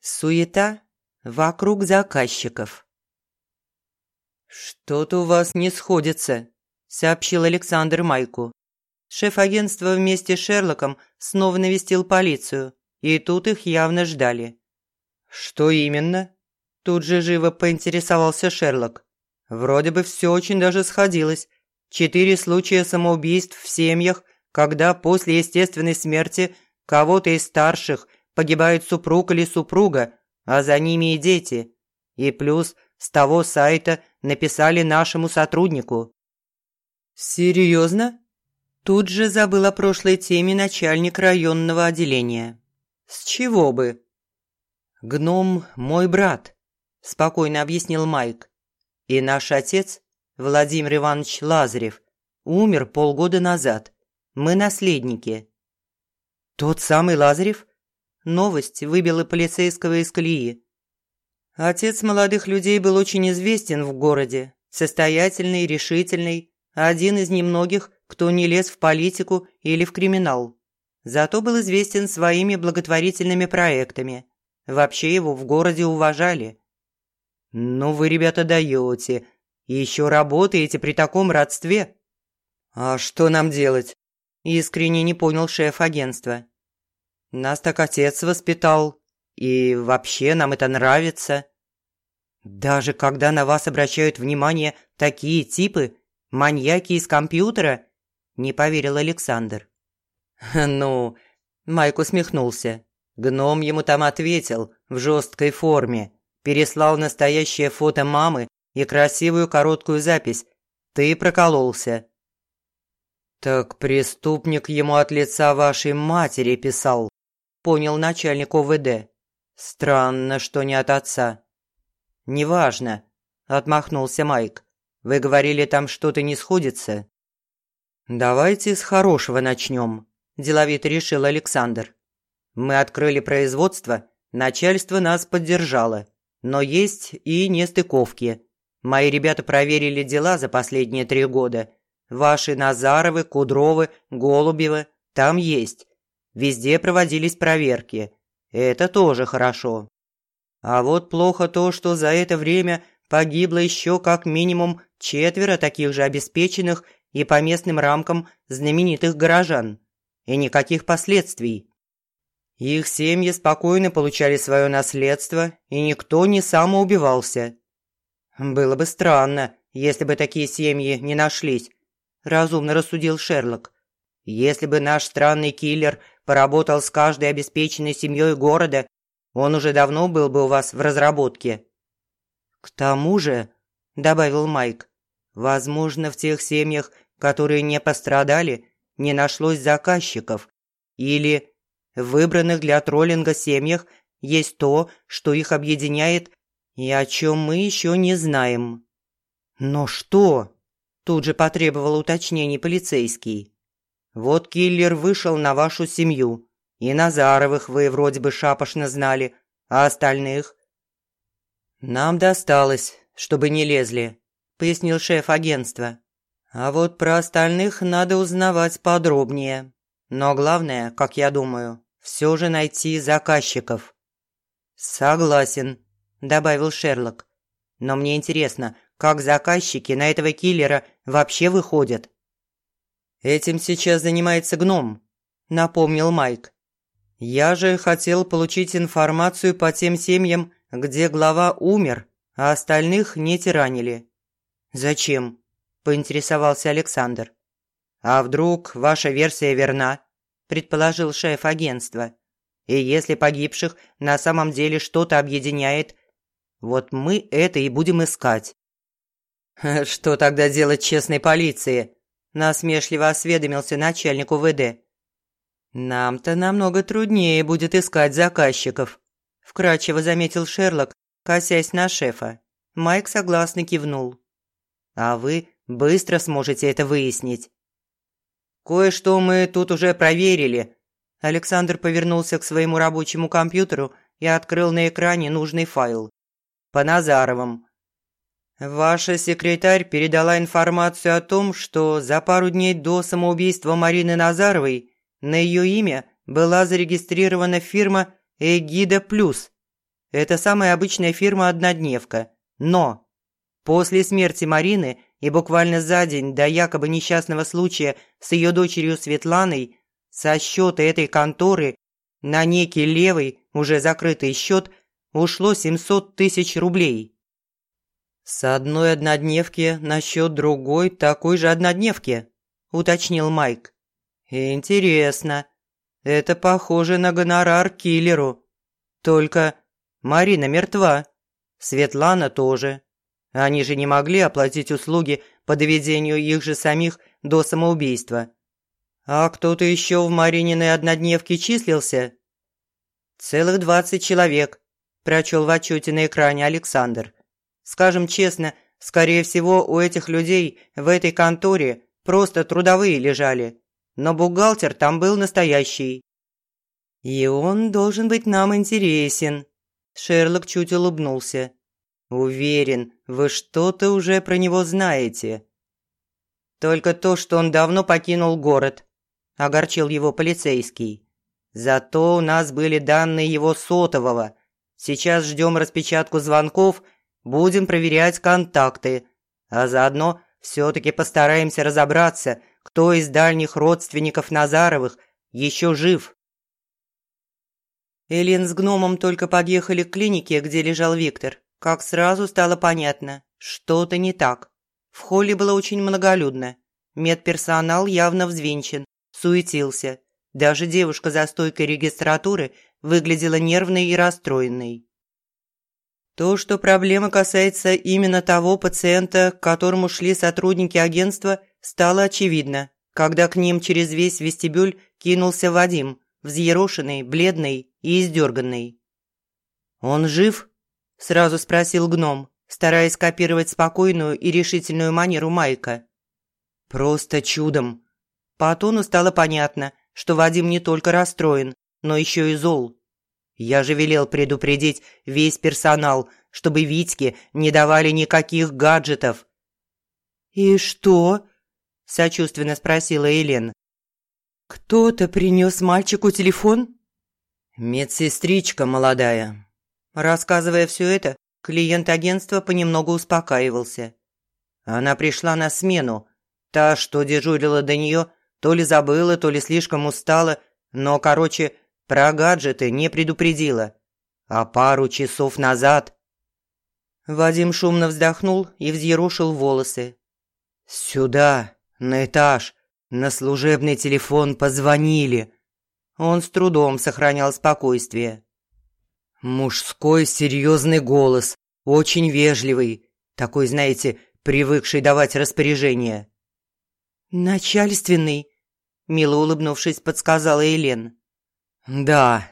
Суета вокруг заказчиков. «Что-то у вас не сходится», – сообщил Александр Майку. Шеф агентства вместе с Шерлоком снова навестил полицию, и тут их явно ждали. «Что именно?» – тут же живо поинтересовался Шерлок. «Вроде бы все очень даже сходилось. Четыре случая самоубийств в семьях, когда после естественной смерти кого-то из старших погибает супруг или супруга, а за ними и дети. И плюс с того сайта написали нашему сотруднику». «Серьезно?» Тут же забыл о прошлой теме начальник районного отделения. «С чего бы?» «Гном – мой брат», – спокойно объяснил Майк. «И наш отец, Владимир Иванович Лазарев, умер полгода назад. Мы наследники». «Тот самый Лазарев?» Новость выбила полицейского из колеи. Отец молодых людей был очень известен в городе, состоятельный, решительный, один из немногих, кто не лез в политику или в криминал. Зато был известен своими благотворительными проектами. Вообще его в городе уважали. «Ну вы, ребята, даете. Еще работаете при таком родстве?» «А что нам делать?» Искренне не понял шеф агентства. «Нас так отец воспитал. И вообще нам это нравится. Даже когда на вас обращают внимание такие типы, маньяки из компьютера, не поверил Александр. Ну, Майк усмехнулся. Гном ему там ответил в жесткой форме, переслал настоящее фото мамы и красивую короткую запись. Ты прокололся. Так преступник ему от лица вашей матери писал, понял начальник ОВД. Странно, что не от отца. Неважно, отмахнулся Майк. Вы говорили, там что-то не сходится. Давайте с хорошего начнем, деловито решил Александр. Мы открыли производство, начальство нас поддержало, но есть и нестыковки. Мои ребята проверили дела за последние три года. Ваши Назаровы, Кудровы, Голубевы там есть. Везде проводились проверки. Это тоже хорошо. А вот плохо то, что за это время погибло еще как минимум четверо таких же обеспеченных и по местным рамкам знаменитых горожан. И никаких последствий. Их семьи спокойно получали свое наследство, и никто не самоубивался. Было бы странно, если бы такие семьи не нашлись, разумно рассудил Шерлок. Если бы наш странный киллер поработал с каждой обеспеченной семьей города, он уже давно был бы у вас в разработке». «К тому же», – добавил Майк, – «возможно, в тех семьях, которые не пострадали, не нашлось заказчиков. Или в выбранных для троллинга семьях есть то, что их объединяет и о чем мы еще не знаем». «Но что?» – тут же потребовал уточнений полицейский. Вот киллер вышел на вашу семью. И Назаровых вы вроде бы шапошно знали, а остальных?» «Нам досталось, чтобы не лезли», – пояснил шеф агентства. «А вот про остальных надо узнавать подробнее. Но главное, как я думаю, все же найти заказчиков». «Согласен», – добавил Шерлок. «Но мне интересно, как заказчики на этого киллера вообще выходят?» «Этим сейчас занимается гном», – напомнил Майк. «Я же хотел получить информацию по тем семьям, где глава умер, а остальных не тиранили». «Зачем?» – поинтересовался Александр. «А вдруг ваша версия верна?» – предположил шеф агентства. «И если погибших на самом деле что-то объединяет, вот мы это и будем искать». «Что тогда делать честной полиции?» насмешливо осведомился начальник УВД. «Нам-то намного труднее будет искать заказчиков», – вкратчиво заметил Шерлок, косясь на шефа. Майк согласно кивнул. «А вы быстро сможете это выяснить». «Кое-что мы тут уже проверили». Александр повернулся к своему рабочему компьютеру и открыл на экране нужный файл. «По Назаровым. Ваша секретарь передала информацию о том, что за пару дней до самоубийства Марины Назаровой На ее имя была зарегистрирована фирма «Эгида Плюс». Это самая обычная фирма-однодневка. Но после смерти Марины и буквально за день до якобы несчастного случая с ее дочерью Светланой со счета этой конторы на некий левый, уже закрытый счет, ушло 700 тысяч рублей. «С одной однодневки на счет другой такой же однодневки», – уточнил Майк. «Интересно. Это похоже на гонорар киллеру. Только Марина мертва. Светлана тоже. Они же не могли оплатить услуги по доведению их же самих до самоубийства. А кто-то еще в Марининой однодневке числился?» «Целых двадцать человек», – прочел в отчете на экране Александр. «Скажем честно, скорее всего, у этих людей в этой конторе просто трудовые лежали, но бухгалтер там был настоящий». «И он должен быть нам интересен», – Шерлок чуть улыбнулся. «Уверен, вы что-то уже про него знаете». «Только то, что он давно покинул город», – огорчил его полицейский. Зато у нас были данные его сотового. Сейчас ждем распечатку звонков, будем проверять контакты. А заодно все-таки постараемся разобраться, кто из дальних родственников Назаровых еще жив. Элен с гномом только подъехали к клинике, где лежал Виктор, как сразу стало понятно, что-то не так. В холле было очень многолюдно. Медперсонал явно взвинчен, суетился. Даже девушка за стойкой регистратуры выглядела нервной и расстроенной. То, что проблема касается именно того пациента, к которому шли сотрудники агентства, стало очевидно, когда к ним через весь вестибюль кинулся Вадим, взъерошенный, бледный и издерганный. «Он жив?» – сразу спросил гном, стараясь копировать спокойную и решительную манеру Майка. «Просто чудом!» По тону стало понятно, что Вадим не только расстроен, но еще и зол. Я же велел предупредить весь персонал, чтобы Витьке не давали никаких гаджетов. «И что?» – сочувственно спросила Елена. «Кто-то принес мальчику телефон?» «Медсестричка молодая». Рассказывая все это, клиент агентства понемногу успокаивался. Она пришла на смену. Та, что дежурила до нее, то ли забыла, то ли слишком устала, но, короче, про гаджеты не предупредила. А пару часов назад... Вадим шумно вздохнул и взъерошил волосы. «Сюда, на этаж, на служебный телефон позвонили». Он с трудом сохранял спокойствие. Мужской серьезный голос, очень вежливый, такой, знаете, привыкший давать распоряжения. «Начальственный», – мило улыбнувшись, подсказала Елен. «Да».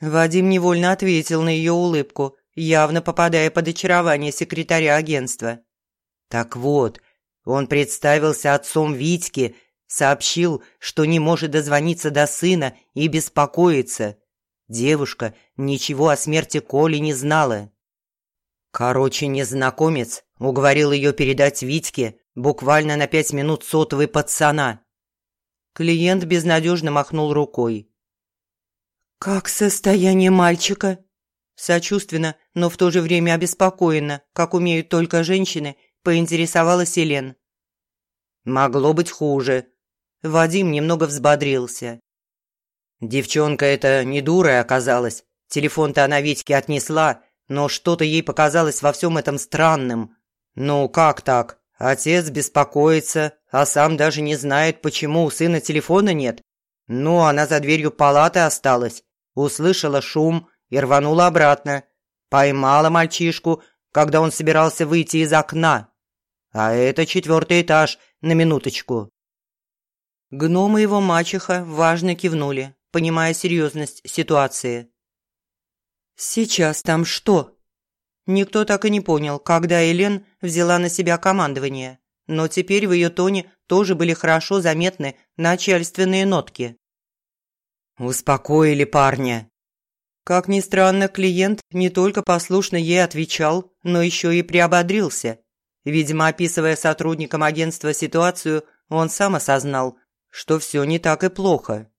Вадим невольно ответил на ее улыбку, явно попадая под очарование секретаря агентства. «Так вот, он представился отцом Витьки, сообщил, что не может дозвониться до сына и беспокоится. Девушка ничего о смерти Коли не знала. Короче, незнакомец уговорил ее передать Витьке буквально на пять минут сотовый пацана. Клиент безнадежно махнул рукой. «Как состояние мальчика?» Сочувственно, но в то же время обеспокоенно, как умеют только женщины, поинтересовалась Елен. «Могло быть хуже». Вадим немного взбодрился. Девчонка эта не дурой оказалась. Телефон-то она Витьке отнесла, но что-то ей показалось во всем этом странным. Ну, как так? Отец беспокоится, а сам даже не знает, почему у сына телефона нет. Ну, она за дверью палаты осталась. Услышала шум и рванула обратно. Поймала мальчишку, когда он собирался выйти из окна. А это четвертый этаж, на минуточку. Гном и его мачеха важно кивнули, понимая серьезность ситуации. «Сейчас там что?» Никто так и не понял, когда Элен взяла на себя командование, но теперь в ее тоне тоже были хорошо заметны начальственные нотки. «Успокоили парня». Как ни странно, клиент не только послушно ей отвечал, но еще и приободрился. Видимо, описывая сотрудникам агентства ситуацию, он сам осознал, что все не так и плохо.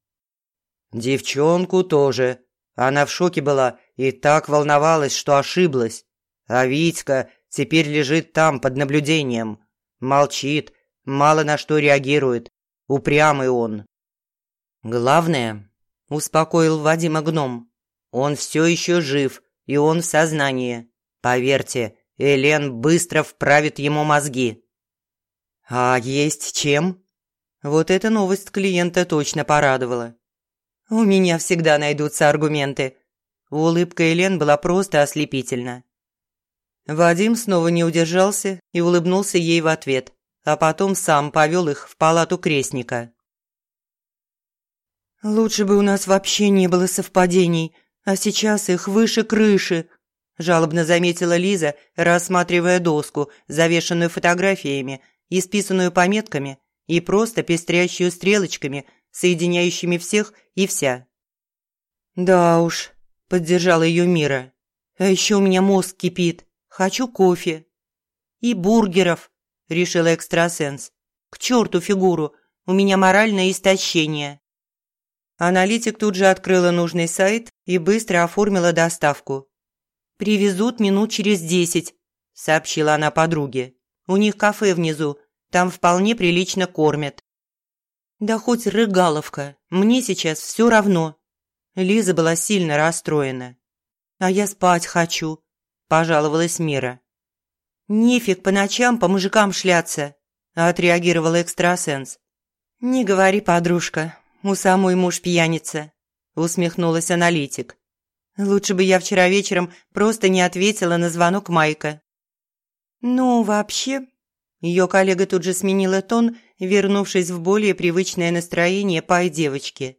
Девчонку тоже. Она в шоке была и так волновалась, что ошиблась. А Витька теперь лежит там под наблюдением. Молчит, мало на что реагирует. Упрямый он. Главное, успокоил Вадима гном. Он все еще жив, и он в сознании. Поверьте, Элен быстро вправит ему мозги. А есть чем? Вот эта новость клиента точно порадовала. У меня всегда найдутся аргументы. Улыбка Элен была просто ослепительна. Вадим снова не удержался и улыбнулся ей в ответ, а потом сам повел их в палату крестника. «Лучше бы у нас вообще не было совпадений, а сейчас их выше крыши», жалобно заметила Лиза, рассматривая доску, завешенную фотографиями, исписанную пометками и просто пестрящую стрелочками, соединяющими всех и вся. «Да уж», – поддержала ее Мира. «А еще у меня мозг кипит. Хочу кофе». «И бургеров», – решила экстрасенс. «К черту фигуру, у меня моральное истощение». Аналитик тут же открыла нужный сайт и быстро оформила доставку. «Привезут минут через десять», – сообщила она подруге. «У них кафе внизу, там вполне прилично кормят». «Да хоть рыгаловка, мне сейчас все равно». Лиза была сильно расстроена. «А я спать хочу», – пожаловалась Мира. «Нефиг по ночам по мужикам шляться», – отреагировала экстрасенс. «Не говори, подружка, у самой муж пьяница», – усмехнулась аналитик. «Лучше бы я вчера вечером просто не ответила на звонок Майка». «Ну, вообще...» Ее коллега тут же сменила тон, вернувшись в более привычное настроение пай девочки.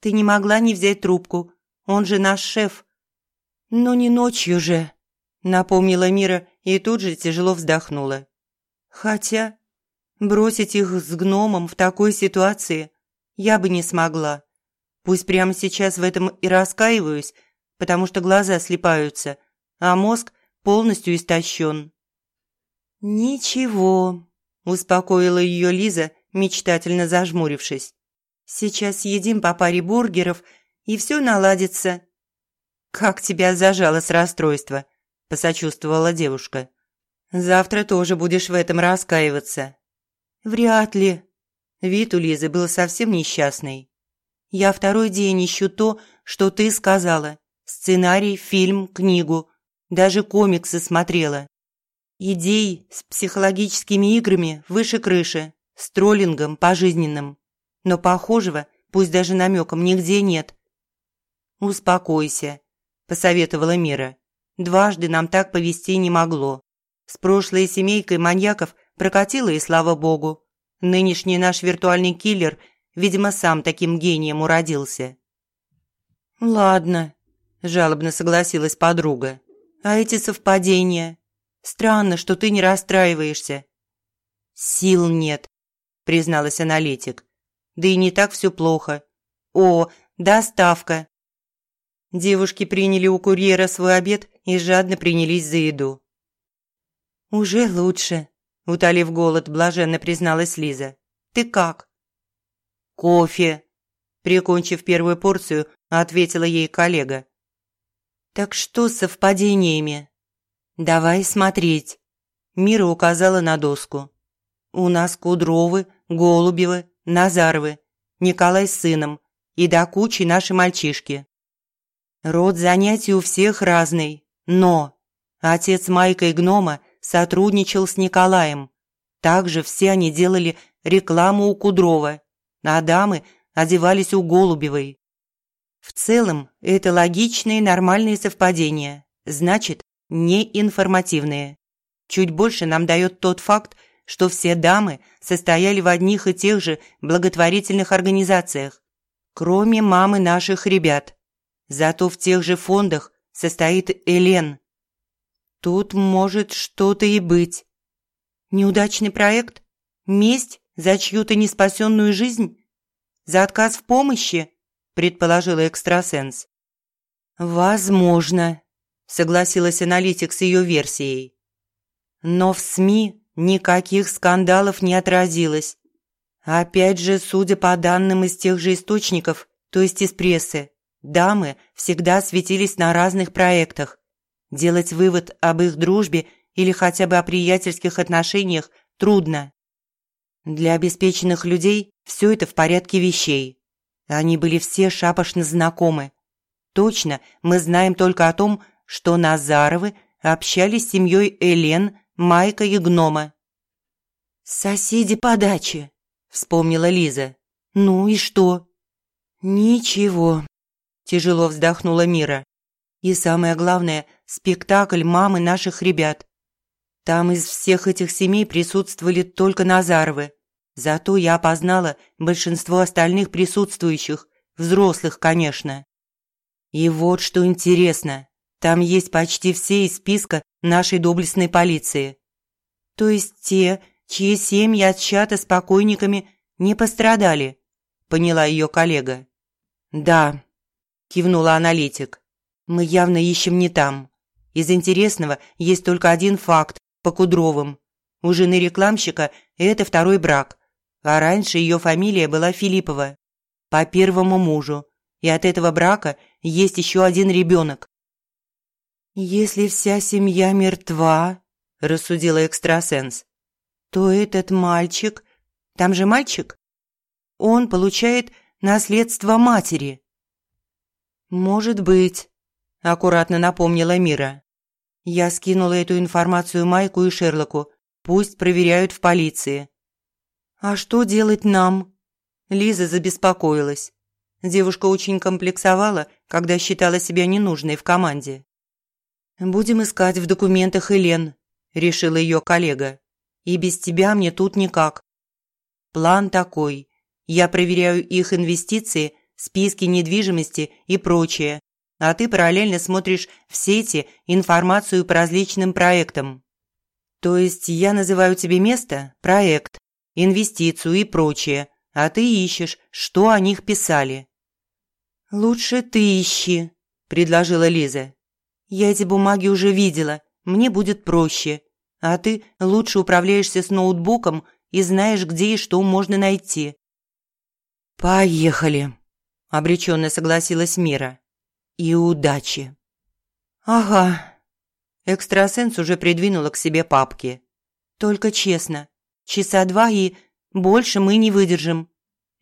«Ты не могла не взять трубку, он же наш шеф». «Но не ночью же», – напомнила Мира и тут же тяжело вздохнула. «Хотя бросить их с гномом в такой ситуации я бы не смогла. Пусть прямо сейчас в этом и раскаиваюсь, потому что глаза слепаются, а мозг полностью истощен». «Ничего», – успокоила ее Лиза, мечтательно зажмурившись. «Сейчас съедим по паре бургеров, и все наладится». «Как тебя зажало с расстройства», – посочувствовала девушка. «Завтра тоже будешь в этом раскаиваться». «Вряд ли». Вид у Лизы был совсем несчастный. «Я второй день ищу то, что ты сказала. Сценарий, фильм, книгу. Даже комиксы смотрела. Идей с психологическими играми выше крыши, с троллингом пожизненным. Но похожего, пусть даже намеком, нигде нет. «Успокойся», – посоветовала Мира. «Дважды нам так повести не могло. С прошлой семейкой маньяков прокатило и слава богу. Нынешний наш виртуальный киллер, видимо, сам таким гением уродился». «Ладно», – жалобно согласилась подруга. «А эти совпадения? Странно, что ты не расстраиваешься». «Сил нет», – призналась аналитик. «Да и не так все плохо. О, доставка!» Девушки приняли у курьера свой обед и жадно принялись за еду. «Уже лучше», – утолив голод, блаженно призналась Лиза. «Ты как?» «Кофе», – прикончив первую порцию, ответила ей коллега. «Так что с совпадениями?» «Давай смотреть». Мира указала на доску. «У нас Кудровы, Голубевы, Назаровы, Николай с сыном и до кучи наши мальчишки. Род занятий у всех разный, но отец Майка и Гнома сотрудничал с Николаем. Также все они делали рекламу у Кудрова, а дамы одевались у Голубевой. В целом, это логичные нормальные совпадения. Значит, неинформативные. Чуть больше нам дает тот факт, что все дамы состояли в одних и тех же благотворительных организациях, кроме мамы наших ребят. Зато в тех же фондах состоит Элен. Тут может что-то и быть. Неудачный проект? Месть за чью-то неспасенную жизнь? За отказ в помощи? Предположила экстрасенс. Возможно, согласилась аналитик с ее версией. Но в СМИ никаких скандалов не отразилось. Опять же, судя по данным из тех же источников, то есть из прессы, дамы всегда светились на разных проектах. Делать вывод об их дружбе или хотя бы о приятельских отношениях трудно. Для обеспеченных людей все это в порядке вещей. Они были все шапошно знакомы. Точно мы знаем только о том, что Назаровы общались с семьей Элен, Майка и Гнома. «Соседи по даче», – вспомнила Лиза. «Ну и что?» «Ничего», – тяжело вздохнула Мира. «И самое главное – спектакль мамы наших ребят. Там из всех этих семей присутствовали только Назаровы. Зато я опознала большинство остальных присутствующих, взрослых, конечно. И вот что интересно, там есть почти все из списка нашей доблестной полиции. То есть те, чьи семьи от чата с покойниками не пострадали, поняла ее коллега. Да, кивнула аналитик. Мы явно ищем не там. Из интересного есть только один факт по Кудровым. У жены рекламщика это второй брак, а раньше ее фамилия была Филиппова по первому мужу, и от этого брака есть еще один ребенок. «Если вся семья мертва», – рассудила экстрасенс, – «то этот мальчик, там же мальчик, он получает наследство матери». «Может быть», – аккуратно напомнила Мира. Я скинула эту информацию Майку и Шерлоку, пусть проверяют в полиции. «А что делать нам?» Лиза забеспокоилась. Девушка очень комплексовала, когда считала себя ненужной в команде. «Будем искать в документах Элен», – решила ее коллега. «И без тебя мне тут никак. План такой. Я проверяю их инвестиции, списки недвижимости и прочее, а ты параллельно смотришь в сети информацию по различным проектам. То есть я называю тебе место, проект, инвестицию и прочее, а ты ищешь, что о них писали. «Лучше ты ищи», – предложила Лиза. «Я эти бумаги уже видела, мне будет проще. А ты лучше управляешься с ноутбуком и знаешь, где и что можно найти». «Поехали», – обреченно согласилась Мира. «И удачи». «Ага». Экстрасенс уже придвинула к себе папки. «Только честно, часа два и больше мы не выдержим».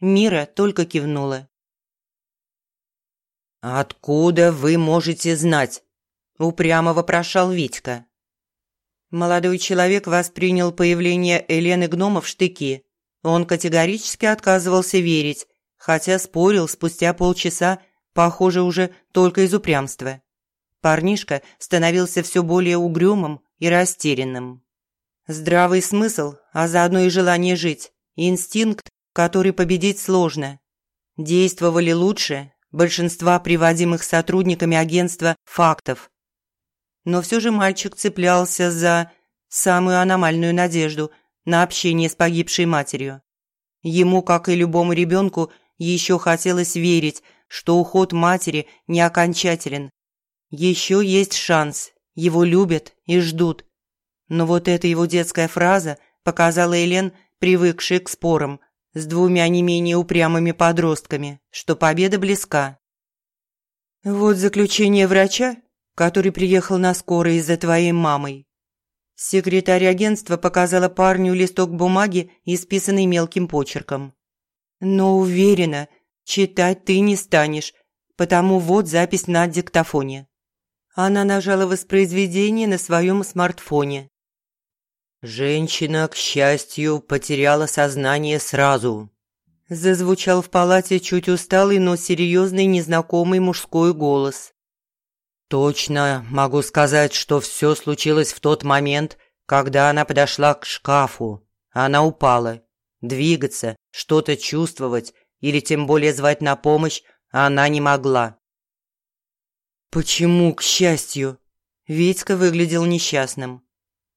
Мира только кивнула. «Откуда вы можете знать?» – упрямо вопрошал Витька. Молодой человек воспринял появление Елены Гнома в штыки. Он категорически отказывался верить, хотя спорил спустя полчаса, похоже, уже только из упрямства. Парнишка становился все более угрюмым и растерянным. Здравый смысл, а заодно и желание жить, инстинкт, который победить сложно. Действовали лучше, большинства приводимых сотрудниками агентства фактов. Но все же мальчик цеплялся за самую аномальную надежду на общение с погибшей матерью. Ему, как и любому ребенку, еще хотелось верить, что уход матери не окончателен. Еще есть шанс, его любят и ждут. Но вот эта его детская фраза показала Элен, привыкшей к спорам, с двумя не менее упрямыми подростками, что победа близка. Вот заключение врача, который приехал на скорой из-за твоей мамой. Секретарь агентства показала парню листок бумаги, исписанный мелким почерком. Но уверена, читать ты не станешь, потому вот запись на диктофоне. Она нажала воспроизведение на своем смартфоне. Женщина, к счастью, потеряла сознание сразу. Зазвучал в палате чуть усталый, но серьезный незнакомый мужской голос. Точно могу сказать, что все случилось в тот момент, когда она подошла к шкафу. Она упала. Двигаться, что-то чувствовать или тем более звать на помощь она не могла. «Почему, к счастью?» Витька выглядел несчастным.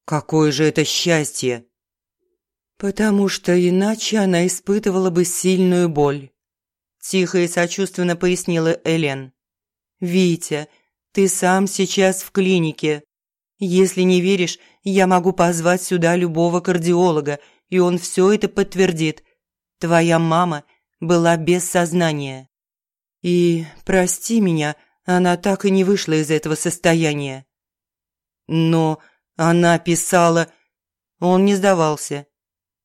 Какое же это счастье! Потому что иначе она испытывала бы сильную боль. Тихо и сочувственно пояснила Элен. «Витя, ты сам сейчас в клинике. Если не веришь, я могу позвать сюда любого кардиолога, и он все это подтвердит. Твоя мама была без сознания». И, прости меня, она так и не вышла из этого состояния. Но она писала... Он не сдавался.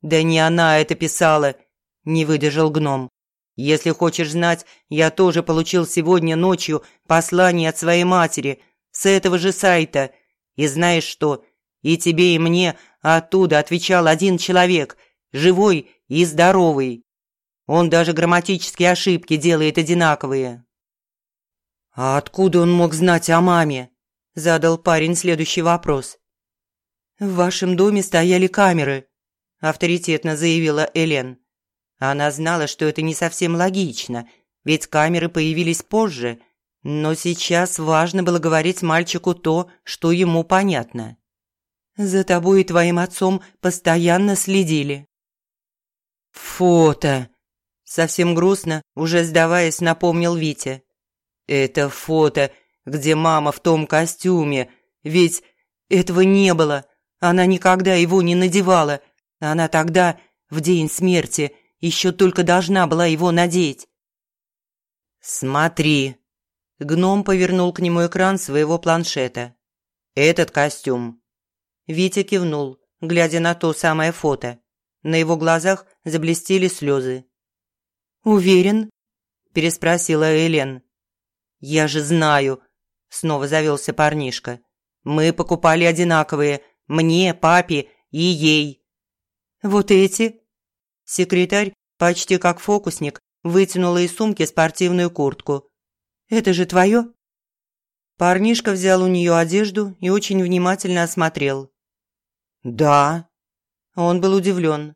«Да не она это писала», – не выдержал гном. «Если хочешь знать, я тоже получил сегодня ночью послание от своей матери с этого же сайта. И знаешь что? И тебе, и мне оттуда отвечал один человек, живой и здоровый. Он даже грамматические ошибки делает одинаковые». «А откуда он мог знать о маме?» – задал парень следующий вопрос. «В вашем доме стояли камеры», – авторитетно заявила Элен. Она знала, что это не совсем логично, ведь камеры появились позже, но сейчас важно было говорить мальчику то, что ему понятно. «За тобой и твоим отцом постоянно следили». «Фото!» – совсем грустно, уже сдаваясь, напомнил Витя. «Это фото, где мама в том костюме, ведь этого не было, она никогда его не надевала, она тогда, в день смерти, еще только должна была его надеть. «Смотри!» Гном повернул к нему экран своего планшета. «Этот костюм». Витя кивнул, глядя на то самое фото. На его глазах заблестели слезы. «Уверен?» – переспросила Элен. «Я же знаю», – снова завелся парнишка. «Мы покупали одинаковые, мне, папе и ей». «Вот эти?» Секретарь, почти как фокусник, вытянула из сумки спортивную куртку. «Это же твое?» Парнишка взял у нее одежду и очень внимательно осмотрел. «Да». Он был удивлен.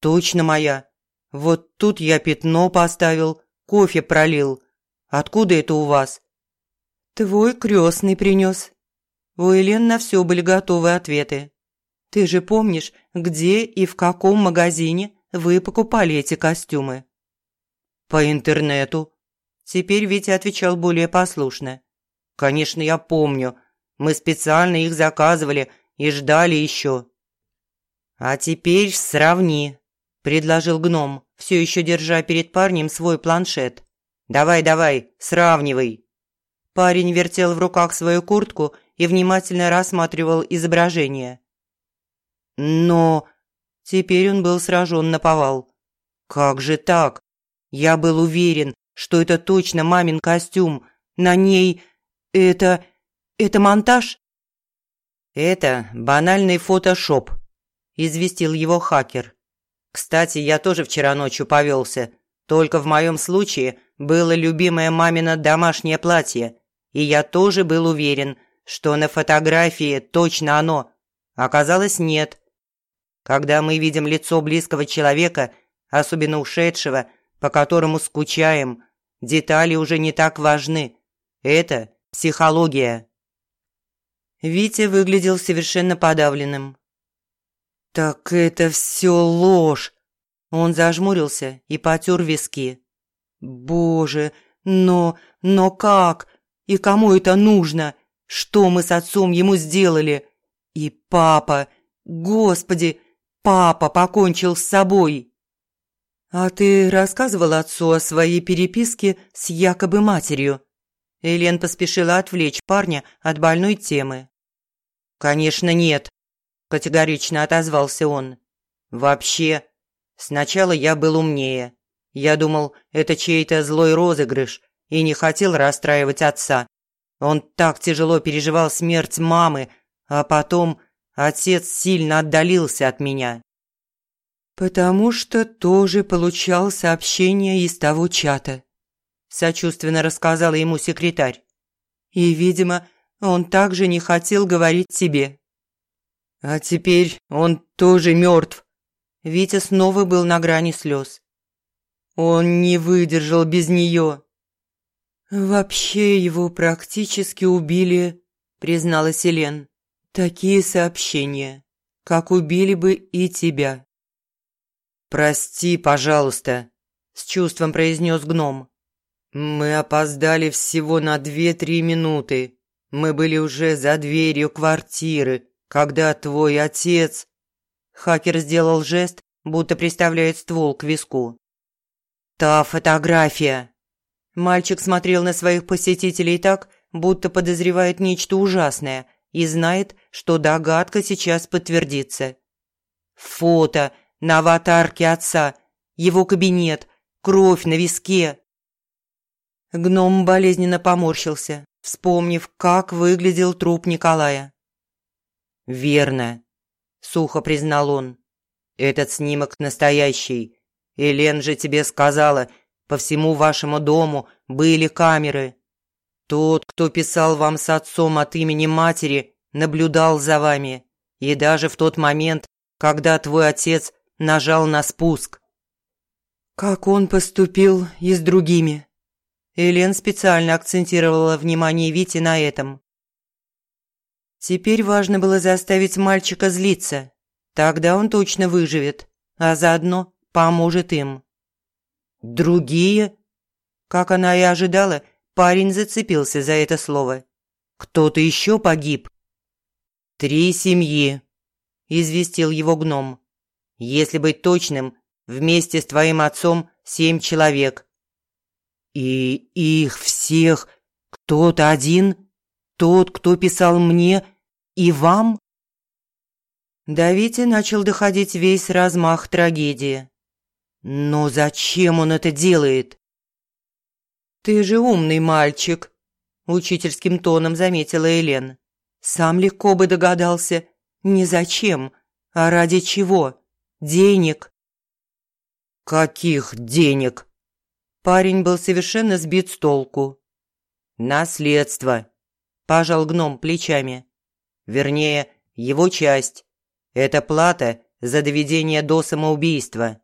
«Точно моя. Вот тут я пятно поставил, кофе пролил. Откуда это у вас?» «Твой крестный принес». У Элен на все были готовы ответы. Ты же помнишь, где и в каком магазине вы покупали эти костюмы?» «По интернету». Теперь Витя отвечал более послушно. «Конечно, я помню. Мы специально их заказывали и ждали еще». «А теперь сравни», – предложил гном, все еще держа перед парнем свой планшет. «Давай, давай, сравнивай». Парень вертел в руках свою куртку и внимательно рассматривал изображение. Но теперь он был сражен на повал. Как же так? Я был уверен, что это точно мамин костюм. На ней это... это монтаж? Это банальный фотошоп, известил его хакер. Кстати, я тоже вчера ночью повелся. Только в моем случае было любимое мамино домашнее платье. И я тоже был уверен, что на фотографии точно оно. Оказалось, нет. Когда мы видим лицо близкого человека, особенно ушедшего, по которому скучаем, детали уже не так важны. Это психология. Витя выглядел совершенно подавленным. «Так это все ложь!» Он зажмурился и потер виски. «Боже, но... но как? И кому это нужно? Что мы с отцом ему сделали? И папа... Господи, Папа покончил с собой. А ты рассказывал отцу о своей переписке с якобы матерью? Элен поспешила отвлечь парня от больной темы. «Конечно нет», – категорично отозвался он. «Вообще, сначала я был умнее. Я думал, это чей-то злой розыгрыш и не хотел расстраивать отца. Он так тяжело переживал смерть мамы, а потом Отец сильно отдалился от меня. «Потому что тоже получал сообщение из того чата», – сочувственно рассказала ему секретарь. «И, видимо, он также не хотел говорить тебе». «А теперь он тоже мертв». Витя снова был на грани слез. «Он не выдержал без нее». «Вообще его практически убили», – призналась Елен такие сообщения, как убили бы и тебя». «Прости, пожалуйста», – с чувством произнес гном. «Мы опоздали всего на две-три минуты. Мы были уже за дверью квартиры, когда твой отец...» Хакер сделал жест, будто приставляет ствол к виску. «Та фотография!» Мальчик смотрел на своих посетителей так, будто подозревает нечто ужасное и знает, что догадка сейчас подтвердится. Фото на аватарке отца, его кабинет, кровь на виске. Гном болезненно поморщился, вспомнив, как выглядел труп Николая. «Верно», – сухо признал он. «Этот снимок настоящий. Элен же тебе сказала, по всему вашему дому были камеры. Тот, кто писал вам с отцом от имени матери, наблюдал за вами. И даже в тот момент, когда твой отец нажал на спуск. Как он поступил и с другими. Элен специально акцентировала внимание Вити на этом. Теперь важно было заставить мальчика злиться. Тогда он точно выживет, а заодно поможет им. «Другие?» Как она и ожидала, парень зацепился за это слово. «Кто-то еще погиб?» «Три семьи», – известил его гном. «Если быть точным, вместе с твоим отцом семь человек». «И их всех кто-то один? Тот, кто писал мне и вам?» До Вити начал доходить весь размах трагедии. «Но зачем он это делает?» «Ты же умный мальчик», – учительским тоном заметила Элен. «Сам легко бы догадался. Не зачем, а ради чего? Денег». «Каких денег?» Парень был совершенно сбит с толку. «Наследство», – пожал гном плечами. «Вернее, его часть. Это плата за доведение до самоубийства».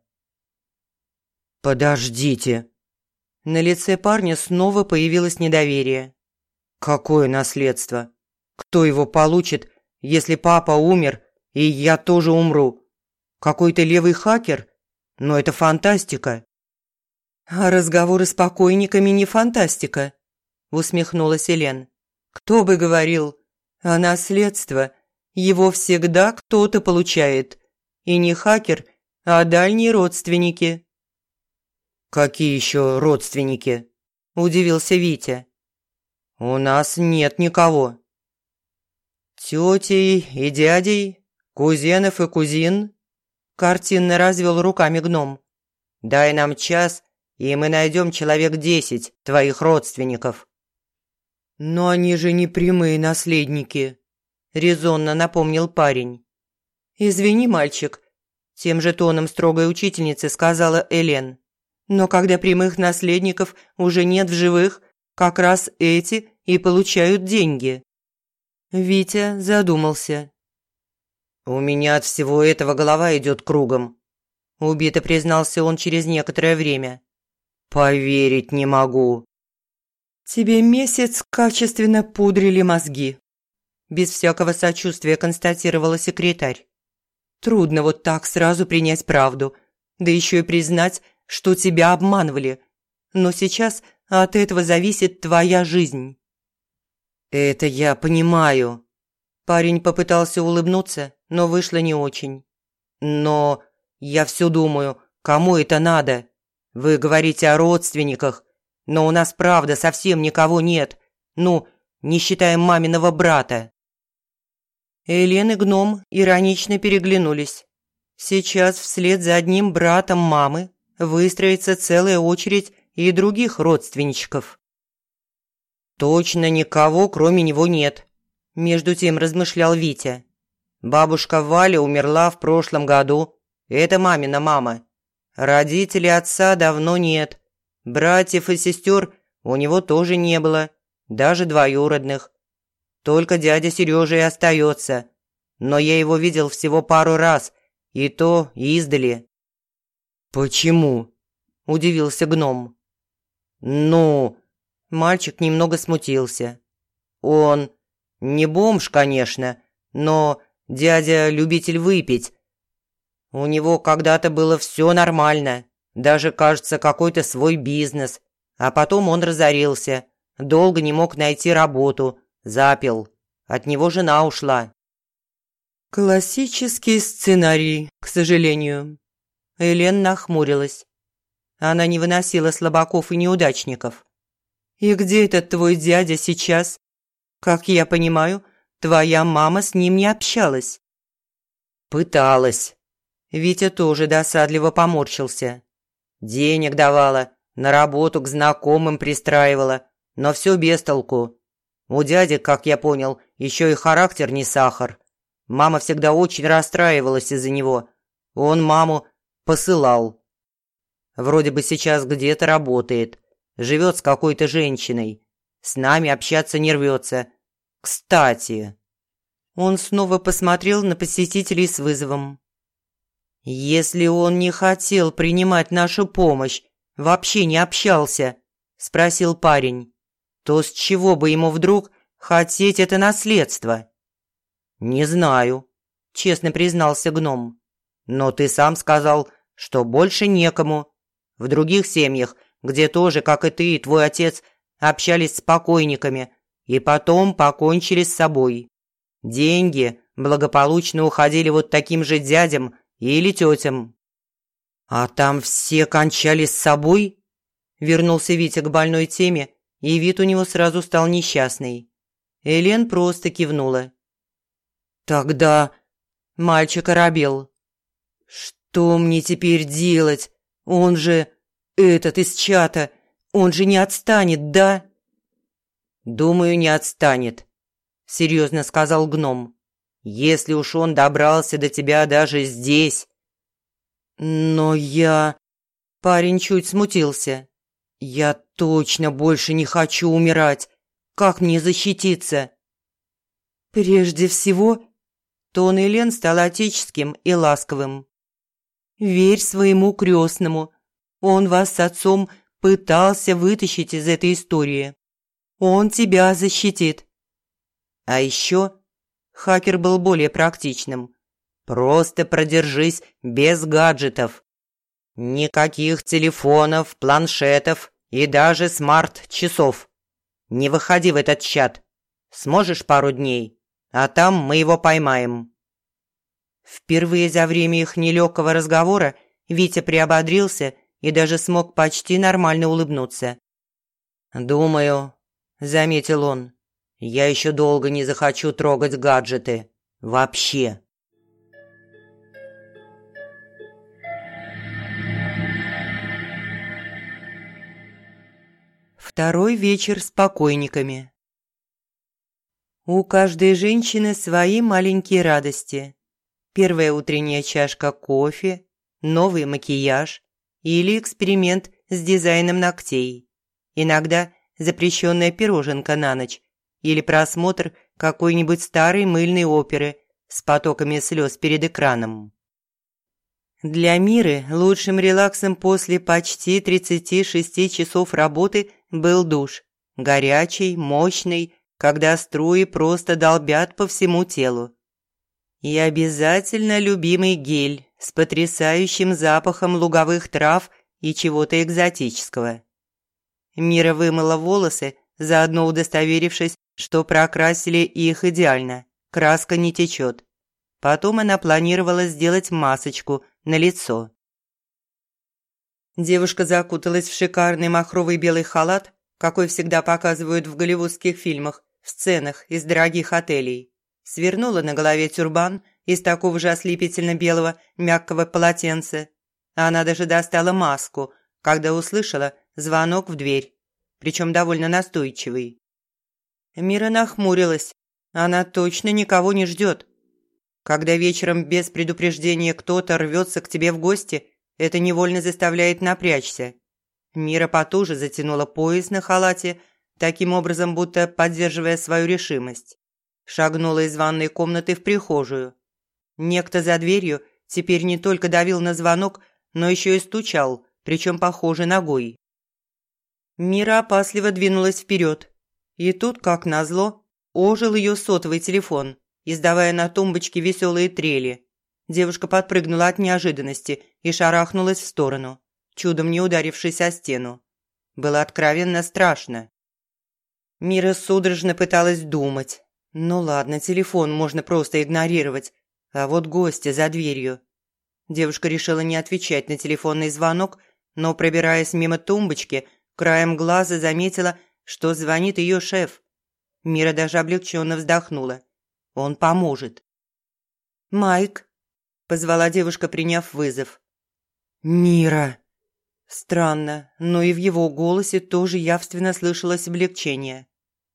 «Подождите». На лице парня снова появилось недоверие. «Какое наследство? Кто его получит, если папа умер, и я тоже умру? Какой-то левый хакер? Но это фантастика». «А разговоры с покойниками не фантастика», – усмехнулась Елен. «Кто бы говорил, а наследство, его всегда кто-то получает. И не хакер, а дальние родственники». «Какие еще родственники?» – удивился Витя. «У нас нет никого». «Тетей и дядей, кузенов и кузин?» – картинно развел руками гном. «Дай нам час, и мы найдем человек десять твоих родственников». «Но они же не прямые наследники», – резонно напомнил парень. «Извини, мальчик», – тем же тоном строгой учительницы сказала Элен. Но когда прямых наследников уже нет в живых, как раз эти и получают деньги. Витя задумался. «У меня от всего этого голова идет кругом», – убито признался он через некоторое время. «Поверить не могу». «Тебе месяц качественно пудрили мозги», – без всякого сочувствия констатировала секретарь. «Трудно вот так сразу принять правду, да еще и признать, что тебя обманывали. Но сейчас от этого зависит твоя жизнь». «Это я понимаю». Парень попытался улыбнуться, но вышло не очень. «Но я все думаю, кому это надо? Вы говорите о родственниках, но у нас правда совсем никого нет. Ну, не считая маминого брата». Элен и гном иронично переглянулись. Сейчас вслед за одним братом мамы выстроится целая очередь и других родственничков. «Точно никого, кроме него, нет», – между тем размышлял Витя. «Бабушка Валя умерла в прошлом году. Это мамина мама. Родителей отца давно нет. Братьев и сестер у него тоже не было, даже двоюродных. Только дядя Сережа и остается. Но я его видел всего пару раз, и то издали. «Почему?» – удивился гном. «Ну...» – мальчик немного смутился. «Он не бомж, конечно, но дядя любитель выпить. У него когда-то было все нормально, даже, кажется, какой-то свой бизнес. А потом он разорился, долго не мог найти работу, запил. От него жена ушла». «Классический сценарий, к сожалению», Элен нахмурилась. Она не выносила слабаков и неудачников. И где этот твой дядя сейчас? Как я понимаю, твоя мама с ним не общалась». «Пыталась». Витя тоже досадливо поморщился. «Денег давала, на работу к знакомым пристраивала, но все без толку. У дяди, как я понял, еще и характер не сахар. Мама всегда очень расстраивалась из-за него. Он маму посылал. Вроде бы сейчас где-то работает, живет с какой-то женщиной. С нами общаться не рвется. Кстати...» Он снова посмотрел на посетителей с вызовом. «Если он не хотел принимать нашу помощь, вообще не общался?» – спросил парень. «То с чего бы ему вдруг хотеть это наследство?» «Не знаю», – честно признался гном. «Но ты сам сказал, что больше некому. В других семьях, где тоже, как и ты и твой отец, общались с покойниками и потом покончили с собой. Деньги благополучно уходили вот таким же дядям или тетям». «А там все кончали с собой?» Вернулся Витя к больной теме, и вид у него сразу стал несчастный. Элен просто кивнула. «Тогда...» Мальчик оробел. «Что мне теперь делать? Он же... Этот из чата... Он же не отстанет, да?» «Думаю, не отстанет», – серьезно сказал гном. «Если уж он добрался до тебя даже здесь». «Но я...» Парень чуть смутился. «Я точно больше не хочу умирать. Как мне защититься?» «Прежде всего...» Тон Элен стал отеческим и ласковым. «Верь своему крестному. Он вас с отцом пытался вытащить из этой истории. Он тебя защитит. А еще хакер был более практичным. Просто продержись без гаджетов. Никаких телефонов, планшетов и даже смарт-часов. Не выходи в этот чат. Сможешь пару дней, а там мы его поймаем. Впервые за время их нелегкого разговора Витя приободрился и даже смог почти нормально улыбнуться. «Думаю, – заметил он. «Я еще долго не захочу трогать гаджеты. Вообще». Второй вечер с покойниками. У каждой женщины свои маленькие радости. Первая утренняя чашка кофе, новый макияж или эксперимент с дизайном ногтей. Иногда запрещенная пироженка на ночь или просмотр какой-нибудь старой мыльной оперы с потоками слез перед экраном. Для Миры лучшим релаксом после почти 36 часов работы был душ. Горячий, мощный, когда струи просто долбят по всему телу. И обязательно любимый гель с потрясающим запахом луговых трав и чего-то экзотического. Мира вымыла волосы, заодно удостоверившись, что прокрасили их идеально, краска не течет. Потом она планировала сделать масочку на лицо. Девушка закуталась в шикарный махровый белый халат, какой всегда показывают в голливудских фильмах, в сценах из дорогих отелей. Свернула на голове тюрбан из такого же ослепительно белого мягкого полотенца. Она даже достала маску, когда услышала звонок в дверь, причем довольно настойчивый. Мира нахмурилась. Она точно никого не ждет. Когда вечером без предупреждения кто-то рвется к тебе в гости, это невольно заставляет напрячься. Мира потуже затянула пояс на халате, таким образом будто поддерживая свою решимость. Шагнула из ванной комнаты в прихожую. Некто за дверью теперь не только давил на звонок, но еще и стучал, причем, похоже, ногой. Мира опасливо двинулась вперед. И тут, как назло, ожил ее сотовый телефон, издавая на тумбочке веселые трели. Девушка подпрыгнула от неожиданности и шарахнулась в сторону, чудом не ударившись о стену. Было откровенно страшно. Мира судорожно пыталась думать. Ну ладно, телефон можно просто игнорировать, а вот гости за дверью. Девушка решила не отвечать на телефонный звонок, но, пробираясь мимо тумбочки, краем глаза заметила что звонит ее шеф. Мира даже облегченно вздохнула. Он поможет. «Майк», – позвала девушка, приняв вызов. «Мира!» Странно, но и в его голосе тоже явственно слышалось облегчение.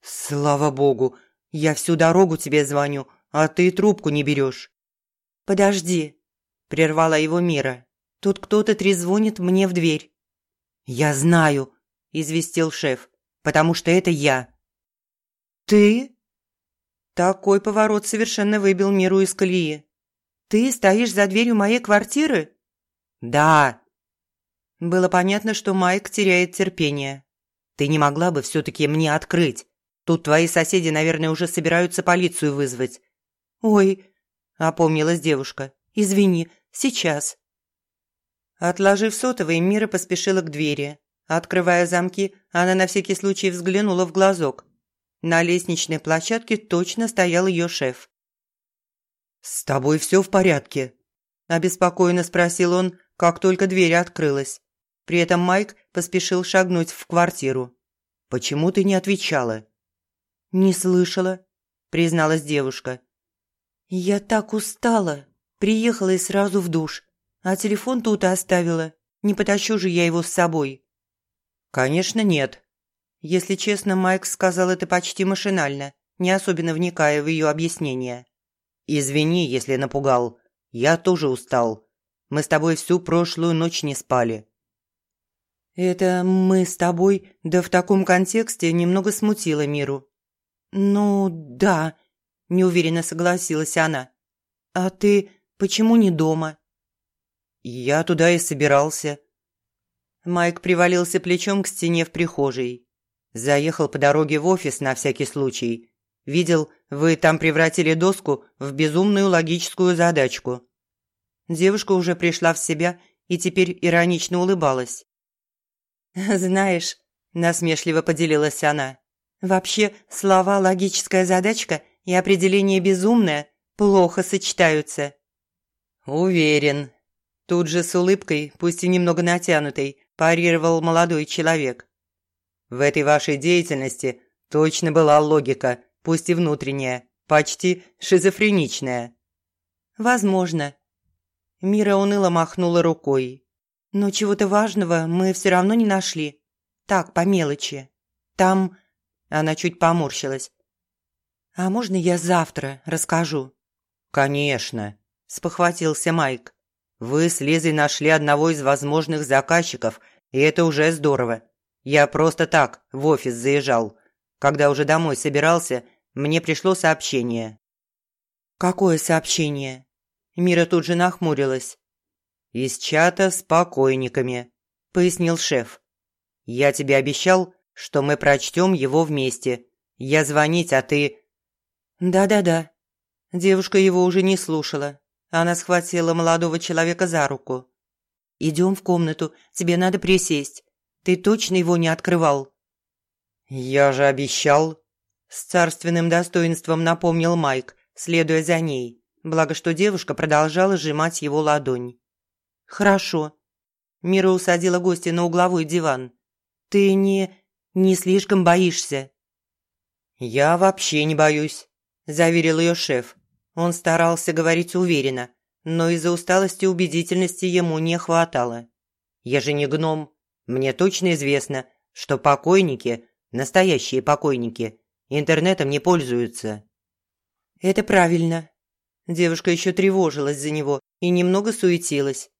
«Слава богу, я всю дорогу тебе звоню, а ты трубку не берешь». «Подожди», – прервала его Мира. «Тут кто-то трезвонит мне в дверь». «Я знаю», – известил шеф, – «потому что это я». «Ты?» Такой поворот совершенно выбил Миру из колеи. «Ты стоишь за дверью моей квартиры?» «Да», было понятно, что Майк теряет терпение. «Ты не могла бы все-таки мне открыть? Тут твои соседи, наверное, уже собираются полицию вызвать». «Ой», – опомнилась девушка, – «извини, сейчас». Отложив сотовый, Мира поспешила к двери. Открывая замки, она на всякий случай взглянула в глазок. На лестничной площадке точно стоял ее шеф. «С тобой все в порядке?» – обеспокоенно спросил он, как только дверь открылась. При этом Майк поспешил шагнуть в квартиру. «Почему ты не отвечала?» «Не слышала», – призналась девушка. «Я так устала. Приехала и сразу в душ. А телефон тут оставила. Не потащу же я его с собой». «Конечно нет». Если честно, Майк сказал это почти машинально, не особенно вникая в ее объяснение. «Извини, если напугал. Я тоже устал. Мы с тобой всю прошлую ночь не спали. Это мы с тобой, да в таком контексте немного смутило миру. Ну, да, неуверенно согласилась она. А ты почему не дома? Я туда и собирался. Майк привалился плечом к стене в прихожей. Заехал по дороге в офис на всякий случай. Видел, вы там превратили доску в безумную логическую задачку. Девушка уже пришла в себя и теперь иронично улыбалась. «Знаешь», – насмешливо поделилась она, – «вообще слова «логическая задачка» и определение «безумная» плохо сочетаются». «Уверен». Тут же с улыбкой, пусть и немного натянутой, парировал молодой человек. «В этой вашей деятельности точно была логика, пусть и внутренняя, почти шизофреничная». «Возможно». Мира уныло махнула рукой. Но чего-то важного мы все равно не нашли. Так, по мелочи. Там...» Она чуть поморщилась. «А можно я завтра расскажу?» «Конечно», – спохватился Майк. «Вы с Лизой нашли одного из возможных заказчиков, и это уже здорово. Я просто так в офис заезжал. Когда уже домой собирался, мне пришло сообщение». «Какое сообщение?» Мира тут же нахмурилась. «Из чата с покойниками», – пояснил шеф. «Я тебе обещал, что мы прочтем его вместе. Я звонить, а ты...» «Да-да-да». Девушка его уже не слушала. Она схватила молодого человека за руку. «Идем в комнату, тебе надо присесть. Ты точно его не открывал?» «Я же обещал», – с царственным достоинством напомнил Майк, следуя за ней. Благо, что девушка продолжала сжимать его ладонь. «Хорошо». Мира усадила гостя на угловой диван. «Ты не... не слишком боишься?» «Я вообще не боюсь», – заверил ее шеф. Он старался говорить уверенно, но из-за усталости убедительности ему не хватало. «Я же не гном. Мне точно известно, что покойники, настоящие покойники, интернетом не пользуются». «Это правильно». Девушка еще тревожилась за него и немного суетилась.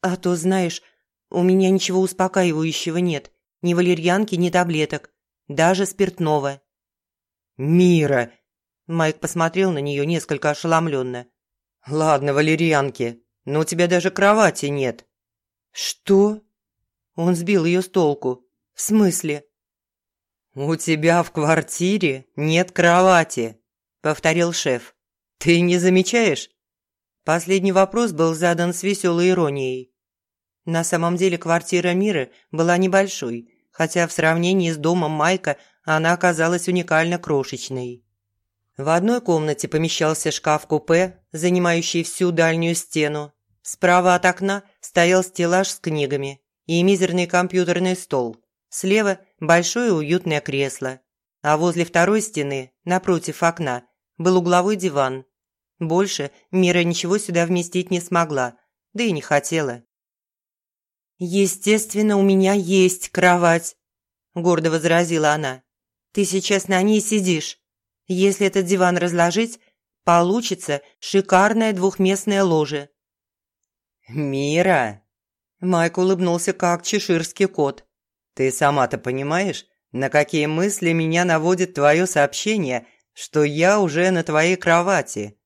А то, знаешь, у меня ничего успокаивающего нет. Ни валерьянки, ни таблеток. Даже спиртного». «Мира!» Майк посмотрел на нее несколько ошеломленно. «Ладно, валерьянки, но у тебя даже кровати нет». «Что?» Он сбил ее с толку. «В смысле?» «У тебя в квартире нет кровати», – повторил шеф. «Ты не замечаешь?» Последний вопрос был задан с веселой иронией. На самом деле квартира Миры была небольшой, хотя в сравнении с домом Майка она оказалась уникально крошечной. В одной комнате помещался шкаф-купе, занимающий всю дальнюю стену. Справа от окна стоял стеллаж с книгами и мизерный компьютерный стол. Слева большое уютное кресло, а возле второй стены, напротив окна, был угловой диван. Больше Мира ничего сюда вместить не смогла, да и не хотела. «Естественно, у меня есть кровать», – гордо возразила она. «Ты сейчас на ней сидишь. Если этот диван разложить, получится шикарное двухместное ложе». «Мира!» – Майк улыбнулся, как чеширский кот. «Ты сама-то понимаешь, на какие мысли меня наводит твое сообщение, что я уже на твоей кровати?»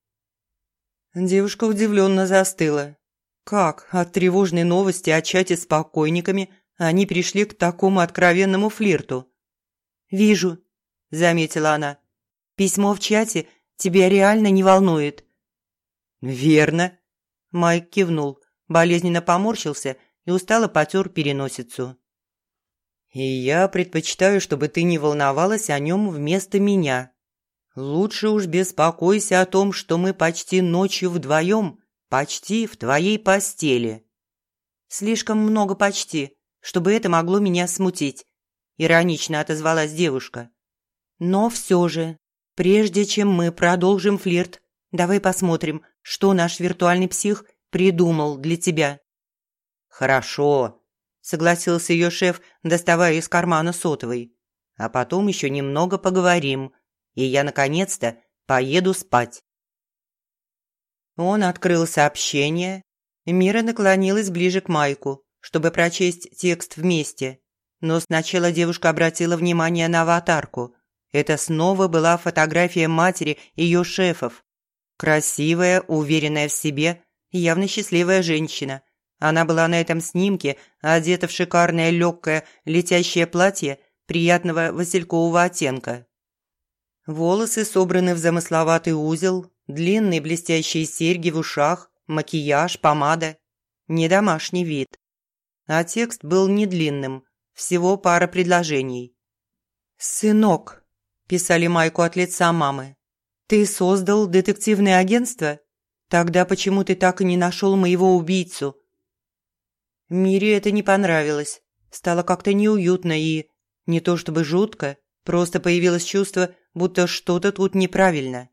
Девушка удивленно застыла. Как от тревожной новости о чате с покойниками они пришли к такому откровенному флирту? «Вижу», – заметила она. «Письмо в чате тебя реально не волнует». «Верно», – Майк кивнул, болезненно поморщился и устало потер переносицу. «И я предпочитаю, чтобы ты не волновалась о нем вместо меня. Лучше уж беспокойся о том, что мы почти ночью вдвоем Почти в твоей постели». «Слишком много почти, чтобы это могло меня смутить», – иронично отозвалась девушка. «Но все же, прежде чем мы продолжим флирт, давай посмотрим, что наш виртуальный псих придумал для тебя». «Хорошо», – согласился ее шеф, доставая из кармана сотовый. «А потом еще немного поговорим, и я, наконец-то, поеду спать». Он открыл сообщение. Мира наклонилась ближе к Майку, чтобы прочесть текст вместе. Но сначала девушка обратила внимание на аватарку. Это снова была фотография матери ее шефов. Красивая, уверенная в себе, явно счастливая женщина. Она была на этом снимке одета в шикарное легкое летящее платье приятного василькового оттенка. Волосы собраны в замысловатый узел, Длинные блестящие серьги в ушах, макияж, помада. Не домашний вид. А текст был не длинным, всего пара предложений. «Сынок», – писали Майку от лица мамы, – «ты создал детективное агентство? Тогда почему ты так и не нашел моего убийцу?» Мире это не понравилось. Стало как-то неуютно и... Не то чтобы жутко, просто появилось чувство, будто что-то тут неправильно.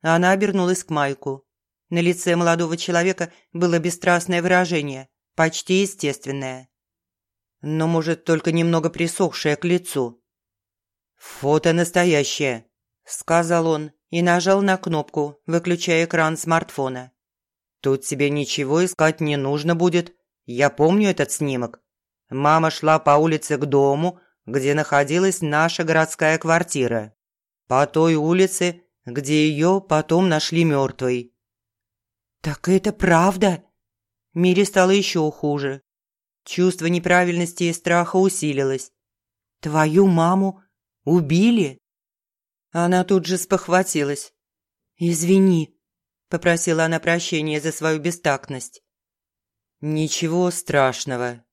Она обернулась к Майку. На лице молодого человека было бесстрастное выражение, почти естественное. Но, может, только немного присохшее к лицу. «Фото настоящее», – сказал он и нажал на кнопку, выключая экран смартфона. «Тут тебе ничего искать не нужно будет. Я помню этот снимок. Мама шла по улице к дому, где находилась наша городская квартира. По той улице где ее потом нашли мертвой. «Так это правда?» Мире стало еще хуже. Чувство неправильности и страха усилилось. «Твою маму убили?» Она тут же спохватилась. «Извини», – попросила она прощения за свою бестактность. «Ничего страшного».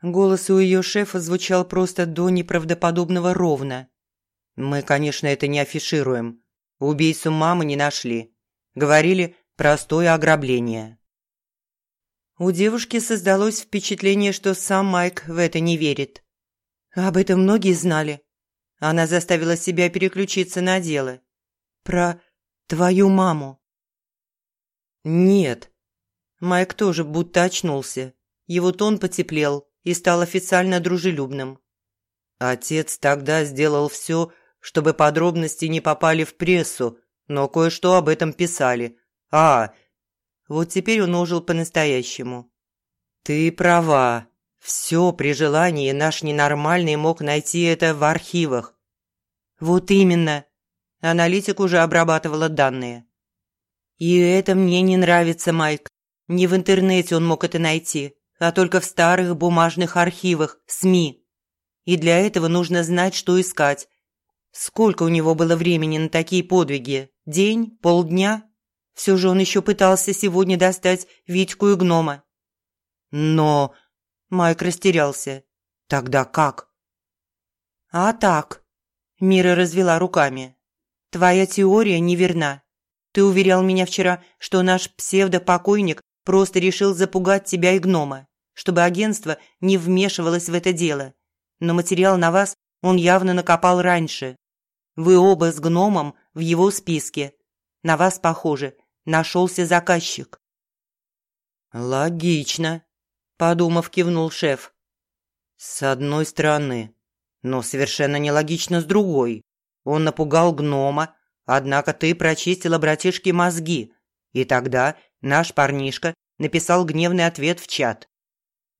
Голос у ее шефа звучал просто до неправдоподобного ровно. «Мы, конечно, это не афишируем. Убийцу мамы не нашли. Говорили, простое ограбление. У девушки создалось впечатление, что сам Майк в это не верит. Об этом многие знали. Она заставила себя переключиться на дело. Про твою маму. Нет. Майк тоже будто очнулся. Его тон потеплел и стал официально дружелюбным. Отец тогда сделал все, чтобы подробности не попали в прессу, но кое-что об этом писали. А, вот теперь он ожил по-настоящему. Ты права. Все при желании наш ненормальный мог найти это в архивах. Вот именно. Аналитик уже обрабатывала данные. И это мне не нравится, Майк. Не в интернете он мог это найти, а только в старых бумажных архивах, СМИ. И для этого нужно знать, что искать, Сколько у него было времени на такие подвиги? День? Полдня? Все же он еще пытался сегодня достать Витьку и гнома. Но... Майк растерялся. Тогда как? А так. Мира развела руками. Твоя теория неверна. Ты уверял меня вчера, что наш псевдопокойник просто решил запугать тебя и гнома, чтобы агентство не вмешивалось в это дело. но материал на вас он явно накопал раньше. Вы оба с гномом в его списке. На вас, похоже, нашелся заказчик». «Логично», – подумав, кивнул шеф. «С одной стороны, но совершенно нелогично с другой. Он напугал гнома, однако ты прочистила братишке мозги, и тогда наш парнишка написал гневный ответ в чат.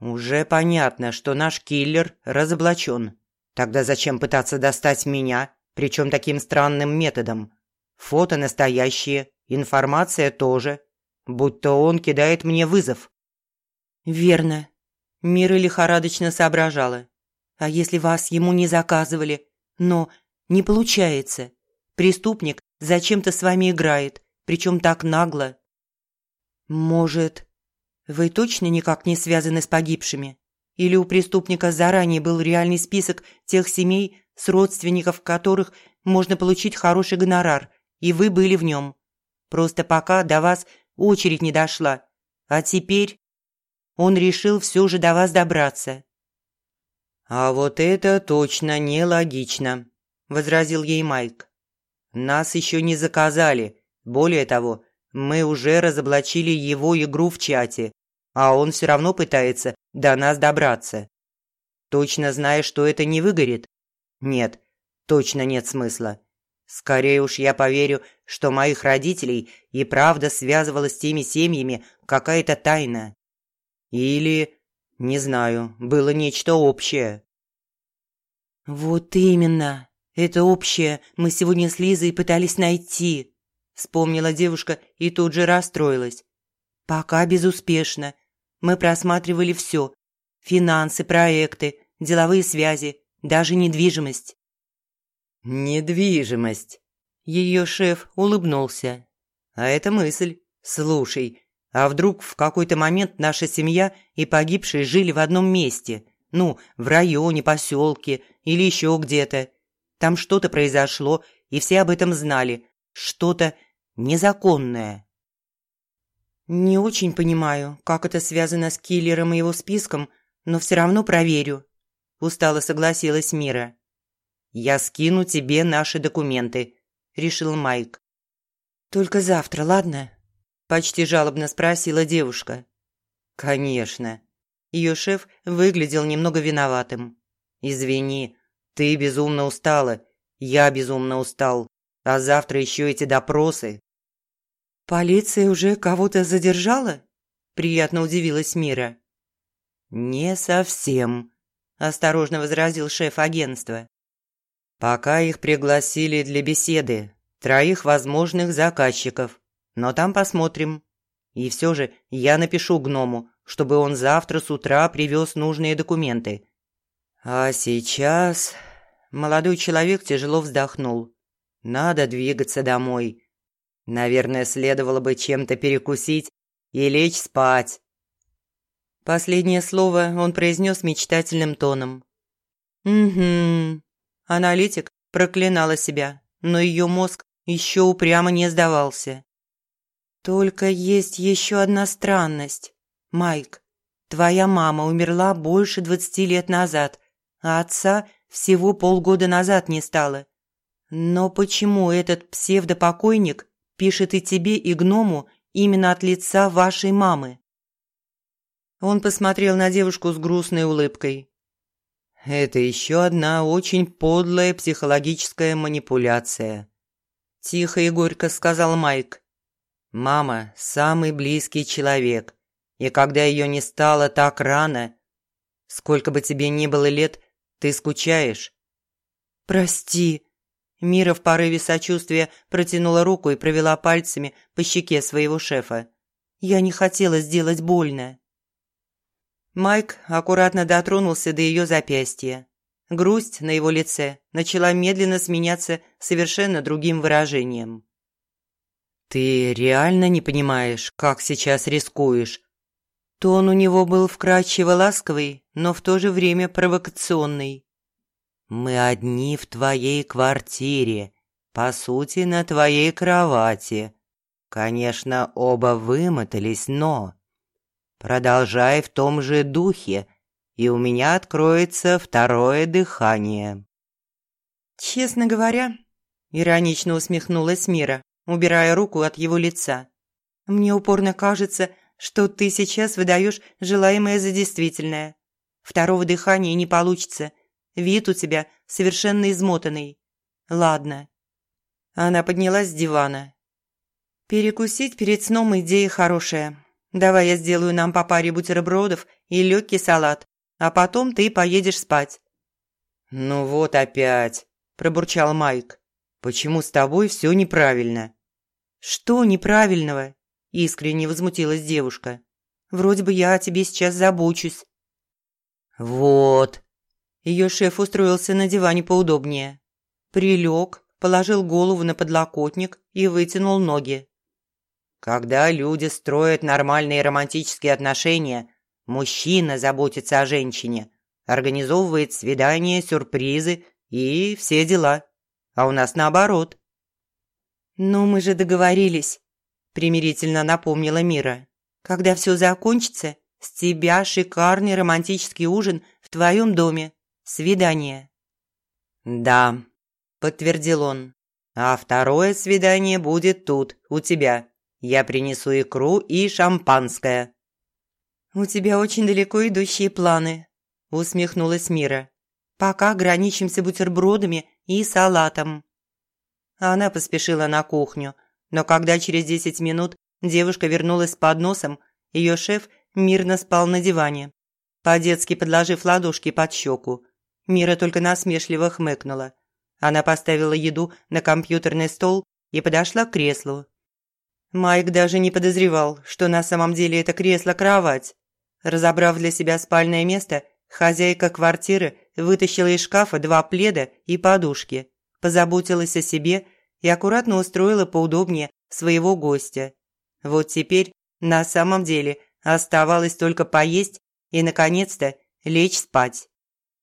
Уже понятно, что наш киллер разоблачен. Тогда зачем пытаться достать меня, причем таким странным методом? Фото настоящие, информация тоже. Будь то он кидает мне вызов. Верно. Мира лихорадочно соображала. А если вас ему не заказывали? Но не получается. Преступник зачем-то с вами играет, причем так нагло. Может, вы точно никак не связаны с погибшими? Или у преступника заранее был реальный список тех семей, с родственников которых можно получить хороший гонорар, и вы были в нем? Просто пока до вас очередь не дошла. А теперь он решил все же до вас добраться. «А вот это точно нелогично», – возразил ей Майк. «Нас еще не заказали. Более того, мы уже разоблачили его игру в чате, а он все равно пытается до нас добраться. Точно зная, что это не выгорит? Нет, точно нет смысла. Скорее уж я поверю, что моих родителей и правда связывала с теми семьями какая-то тайна. Или, не знаю, было нечто общее. «Вот именно. Это общее мы сегодня с Лизой пытались найти», вспомнила девушка и тут же расстроилась. «Пока безуспешно. Мы просматривали все. Финансы, проекты, деловые связи, даже недвижимость. Недвижимость. Ее шеф улыбнулся. А это мысль. Слушай, а вдруг в какой-то момент наша семья и погибшие жили в одном месте? Ну, в районе, поселке или еще где-то. Там что-то произошло, и все об этом знали. Что-то незаконное. «Не очень понимаю, как это связано с киллером и его списком, но все равно проверю», – устало согласилась Мира. «Я скину тебе наши документы», – решил Майк. «Только завтра, ладно?» – почти жалобно спросила девушка. «Конечно». Ее шеф выглядел немного виноватым. «Извини, ты безумно устала, я безумно устал, а завтра еще эти допросы». «Полиция уже кого-то задержала?» – приятно удивилась Мира. «Не совсем», – осторожно возразил шеф агентства. «Пока их пригласили для беседы, троих возможных заказчиков, но там посмотрим. И все же я напишу гному, чтобы он завтра с утра привез нужные документы. А сейчас...» Молодой человек тяжело вздохнул. «Надо двигаться домой. Наверное, следовало бы чем-то перекусить и лечь спать. Последнее слово он произнес мечтательным тоном. «Угу». Аналитик проклинала себя, но ее мозг еще упрямо не сдавался. «Только есть еще одна странность. Майк, твоя мама умерла больше двадцати лет назад, а отца всего полгода назад не стало. Но почему этот псевдопокойник пишет и тебе, и гному именно от лица вашей мамы». Он посмотрел на девушку с грустной улыбкой. «Это еще одна очень подлая психологическая манипуляция», – тихо и горько сказал Майк. «Мама – самый близкий человек, и когда ее не стало так рано, сколько бы тебе ни было лет, ты скучаешь». «Прости», Мира в порыве сочувствия протянула руку и провела пальцами по щеке своего шефа. «Я не хотела сделать больно». Майк аккуратно дотронулся до ее запястья. Грусть на его лице начала медленно сменяться совершенно другим выражением. «Ты реально не понимаешь, как сейчас рискуешь?» Тон у него был вкрадчиво ласковый, но в то же время провокационный. Мы одни в твоей квартире, по сути, на твоей кровати. Конечно, оба вымотались, но... Продолжай в том же духе, и у меня откроется второе дыхание». «Честно говоря», – иронично усмехнулась Мира, убирая руку от его лица. «Мне упорно кажется, что ты сейчас выдаешь желаемое за действительное. Второго дыхания не получится. Вид у тебя совершенно измотанный. Ладно». Она поднялась с дивана. «Перекусить перед сном идея хорошая. Давай я сделаю нам по паре бутербродов и легкий салат, а потом ты поедешь спать». «Ну вот опять», – пробурчал Майк. «Почему с тобой все неправильно?» «Что неправильного?» – искренне возмутилась девушка. «Вроде бы я о тебе сейчас забочусь». «Вот». Ее шеф устроился на диване поудобнее. Прилег, положил голову на подлокотник и вытянул ноги. Когда люди строят нормальные романтические отношения, мужчина заботится о женщине, организовывает свидания, сюрпризы и все дела. А у нас наоборот. «Ну, мы же договорились», – примирительно напомнила Мира. «Когда все закончится, с тебя шикарный романтический ужин в твоем доме. Свидание». «Да», – подтвердил он. «А второе свидание будет тут, у тебя. Я принесу икру и шампанское». «У тебя очень далеко идущие планы», – усмехнулась Мира. «Пока ограничимся бутербродами и салатом». Она поспешила на кухню, но когда через десять минут девушка вернулась с подносом, ее шеф мирно спал на диване, по-детски подложив ладошки под щеку. Мира только насмешливо хмыкнула. Она поставила еду на компьютерный стол и подошла к креслу, Майк даже не подозревал, что на самом деле это кресло-кровать. Разобрав для себя спальное место, хозяйка квартиры вытащила из шкафа два пледа и подушки, позаботилась о себе и аккуратно устроила поудобнее своего гостя. Вот теперь на самом деле оставалось только поесть и, наконец-то, лечь спать.